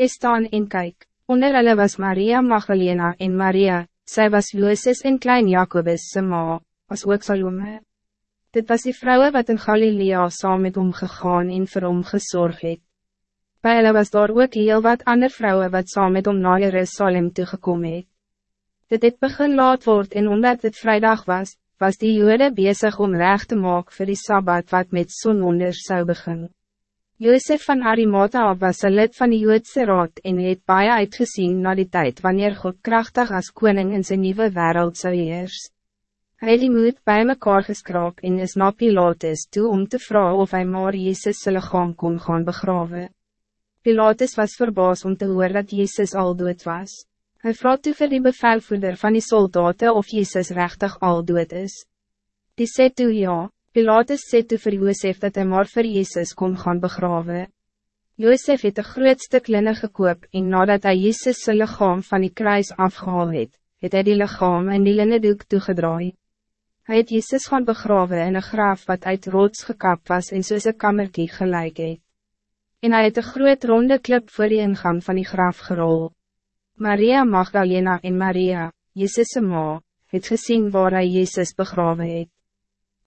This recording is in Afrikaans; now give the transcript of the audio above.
Is staan en kyk, onder hulle was Maria Magdalena en Maria, zij was Joses en klein Jacobus se ma, as ook Salome. Dit was die vrouwen wat in Galilea saam met hom gegaan en vir hom gesorg het. By hulle was daar ook heel wat ander vrouwen wat saam met hom na Jerusalem toegekom het. Dit het begin laat word en omdat het vrijdag was, was die jode bezig om recht te maken voor die Sabbat wat met zononder zou beginnen. Josef van Arimata was een lid van die Joodse raad en het baie uitgezien na die tijd wanneer God krachtig als koning in zijn nieuwe wereld zou heers. Hy die moed bij mekaar geskraap en is na Pilatus toe om te vragen of hij maar Jezus sy lichaam kon gaan begraven. Pilatus was verbaasd om te horen dat Jezus al dood was. Hij vroeg toe vir die bevelvoerder van die soldaten of Jezus rechtig al dood is. Die sê toe ja, Pilatus sê toe vir Joosef dat hij maar vir Jezus kon gaan begraven. Joosef het een groot stuk linne gekoop en nadat hij Jezus sy lichaam van die kruis afgehaal het, het hy die lichaam in die linne doek toegedraai. Hy het Jezus gaan begraven in een graaf wat uit rots gekap was en soos een kammerkie gelijk het. En hij het een groot ronde klip voor die ingang van die graaf gerol. Maria Magdalena en Maria, Jezus' ma, het gezien waar hij Jezus begraven het.